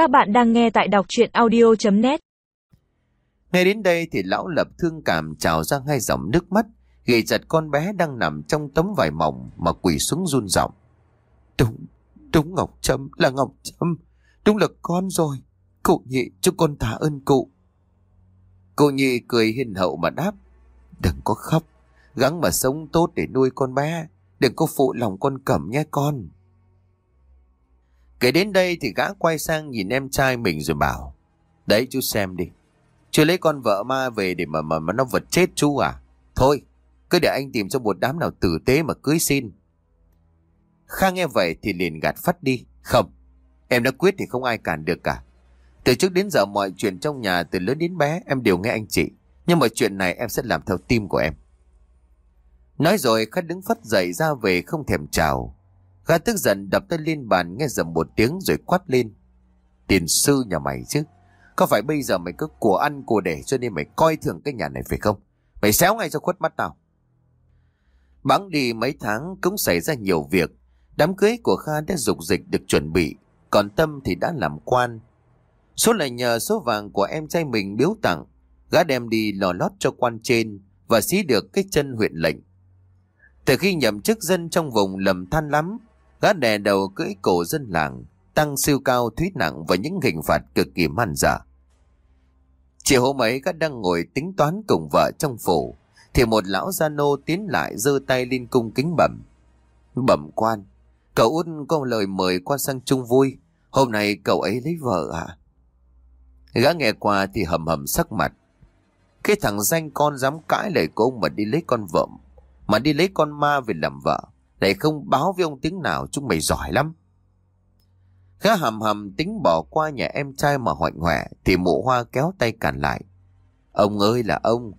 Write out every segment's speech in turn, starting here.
Các bạn đang nghe tại đọc chuyện audio.net nghe đến đây thì lão lập thương cảm trào ra hai dòng nước mắt, ghi chặt con bé đang nằm trong tấm vải mỏng mà quỳ xuống run giọng. Đúng, đúng Ngọc Trâm, là Ngọc Trâm, đúng là con rồi. Cụ nhị, chúc con tạ ơn cụ. Cô nhị cười hiền hậu mà đáp. Đừng có khóc, gắng mà sống tốt để nuôi con bé. Đừng có phụ lòng con cẩm nhé con. Kể đến đây thì gã quay sang nhìn em trai mình rồi bảo. Đấy chú xem đi. Chú lấy con vợ ma về để mà mà, mà nó vật chết chú à? Thôi, cứ để anh tìm cho một đám nào tử tế mà cưới xin. Khang nghe vậy thì liền gạt phát đi. Không, em đã quyết thì không ai cản được cả. Từ trước đến giờ mọi chuyện trong nhà từ lớn đến bé em đều nghe anh chị. Nhưng mà chuyện này em sẽ làm theo tim của em. Nói rồi khách đứng phát dậy ra về không thèm chào. Gã tức giận đập tay lên bàn nghe dầm một tiếng rồi quát lên. Tiền sư nhà mày chứ. Có phải bây giờ mày cứ của ăn của để cho nên mày coi thường cái nhà này phải không? Mày xéo ngay cho khuất mắt nào. Bắn đi mấy tháng cũng xảy ra nhiều việc. Đám cưới của Kha đã dục dịch được chuẩn bị. Còn Tâm thì đã làm quan. Số lại nhờ số vàng của em trai mình biếu tặng. Gã đem đi lò lót cho quan trên và xí được cái chân huyện lệnh. Từ khi nhậm chức dân trong vùng lầm than lắm, gã đè đầu cưỡi cổ dân làng, tăng siêu cao thúy nặng và những hình phạt cực kỳ man dở. Chiều hôm ấy gã đang ngồi tính toán cùng vợ trong phủ, thì một lão gia nô tiến lại giơ tay lên cung kính bẩm. Bẩm quan, cậu út có lời mời quan sang chung vui, hôm nay cậu ấy lấy vợ à? Gã nghe qua thì hầm hầm sắc mặt. Cái thằng danh con dám cãi lời của ông mà đi lấy con vợ mà đi lấy con ma về làm vợ lại không báo với ông tiếng nào, Chúng mày giỏi lắm. Khá hầm hầm tính bỏ qua nhà em trai mà hoạnh hoẹ, Thì mụ hoa kéo tay cản lại. Ông ơi là ông,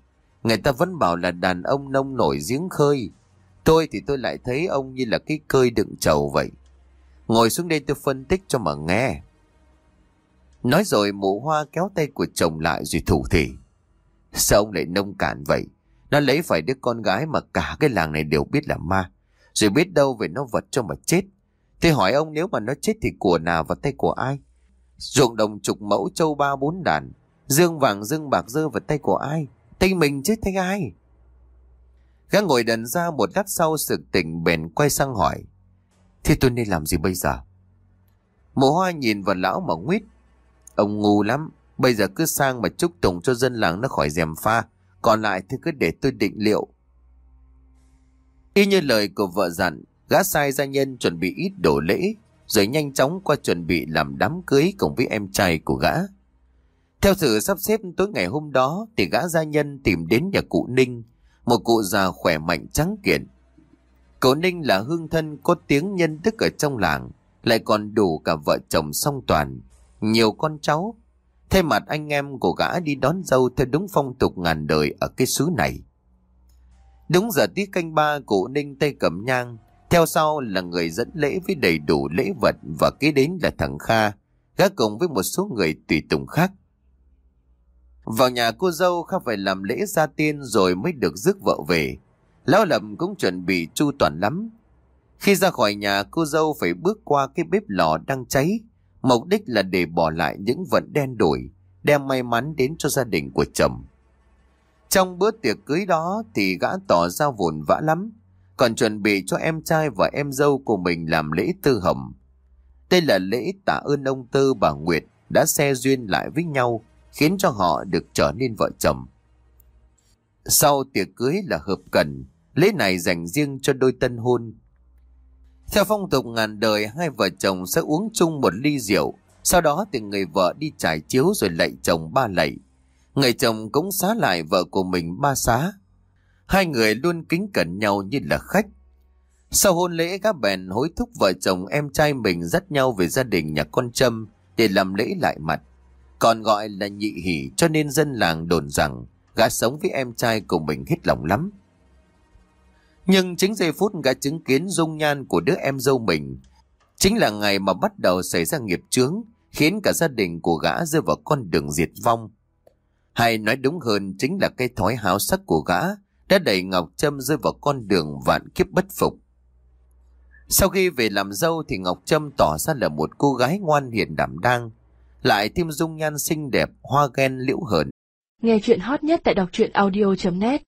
Người ta vẫn bảo là đàn ông nông nổi giếng khơi. Tôi thì tôi lại thấy ông như là cái cơi đựng trầu vậy. Ngồi xuống đây tôi phân tích cho mà nghe. Nói rồi mụ hoa kéo tay của chồng lại rồi thủ thỉ. Sao ông lại nông cạn vậy? Nó lấy phải đứa con gái mà cả cái làng này đều biết là ma. Rồi biết đâu về nó vật cho mà chết. Thế hỏi ông nếu mà nó chết thì của nào vào tay của ai? Ruộng đồng chục mẫu châu ba bốn đàn. Dương vàng, dương bạc rơi vào tay của ai? Tay mình chứ tay ai? Gã ngồi đần ra một lát sau sự tỉnh bền quay sang hỏi. Thế tôi nên làm gì bây giờ? Mộ hoa nhìn vào lão mà nguyết. Ông ngu lắm. Bây giờ cứ sang mà chúc tụng cho dân làng nó khỏi dèm pha. Còn lại thì cứ để tôi định liệu. Y như lời của vợ dặn, gã sai gia nhân chuẩn bị ít đồ lễ, rồi nhanh chóng qua chuẩn bị làm đám cưới cùng với em trai của gã. Theo sự sắp xếp tối ngày hôm đó thì gã gia nhân tìm đến nhà cụ Ninh, một cụ già khỏe mạnh trắng kiện. Cụ Ninh là hương thân có tiếng nhân đức ở trong làng, lại còn đủ cả vợ chồng song toàn, nhiều con cháu, Thay mặt anh em của gã đi đón dâu theo đúng phong tục ngàn đời ở cái xứ này. Đúng giờ tiết canh ba cụ Ninh tay cầm nhang, theo sau là người dẫn lễ với đầy đủ lễ vật và kế đến là thằng Kha, gã cùng với một số người tùy tùng khác. Vào nhà cô dâu Kha phải làm lễ gia tiên rồi mới được rước vợ về. Lão Lâm cũng chuẩn bị chu toàn lắm. Khi ra khỏi nhà cô dâu phải bước qua cái bếp lò đang cháy Mục đích là để bỏ lại những vận đen đổi, đem may mắn đến cho gia đình của chồng. Trong bữa tiệc cưới đó thì gã tỏ ra vồn vã lắm, còn chuẩn bị cho em trai và em dâu của mình làm lễ tư hầm. Đây là lễ tạ ơn ông Tư bà Nguyệt đã xe duyên lại với nhau, khiến cho họ được trở nên vợ chồng. Sau tiệc cưới là hợp cần, lễ này dành riêng cho đôi tân hôn, theo phong tục ngàn đời, hai vợ chồng sẽ uống chung một ly rượu, sau đó thì người vợ đi trải chiếu rồi lạy chồng ba lạy. Người chồng cũng xá lại vợ của mình ba xá. Hai người luôn kính cẩn nhau như là khách. Sau hôn lễ các bèn hối thúc vợ chồng em trai mình dắt nhau về gia đình nhà con Trâm để làm lễ lại mặt. Còn gọi là nhị hỷ cho nên dân làng đồn rằng gã sống với em trai của mình hết lòng lắm. Nhưng chính giây phút gã chứng kiến dung nhan của đứa em dâu mình, chính là ngày mà bắt đầu xảy ra nghiệp chướng, khiến cả gia đình của gã rơi vào con đường diệt vong. Hay nói đúng hơn chính là cái thói háo sắc của gã đã đẩy Ngọc Trâm rơi vào con đường vạn kiếp bất phục. Sau khi về làm dâu thì Ngọc Trâm tỏ ra là một cô gái ngoan hiền đảm đang. lại thêm dung nhan xinh đẹp, hoa ghen liễu hờn. Nghe chuyện hot nhất tại đọc truyện audio.net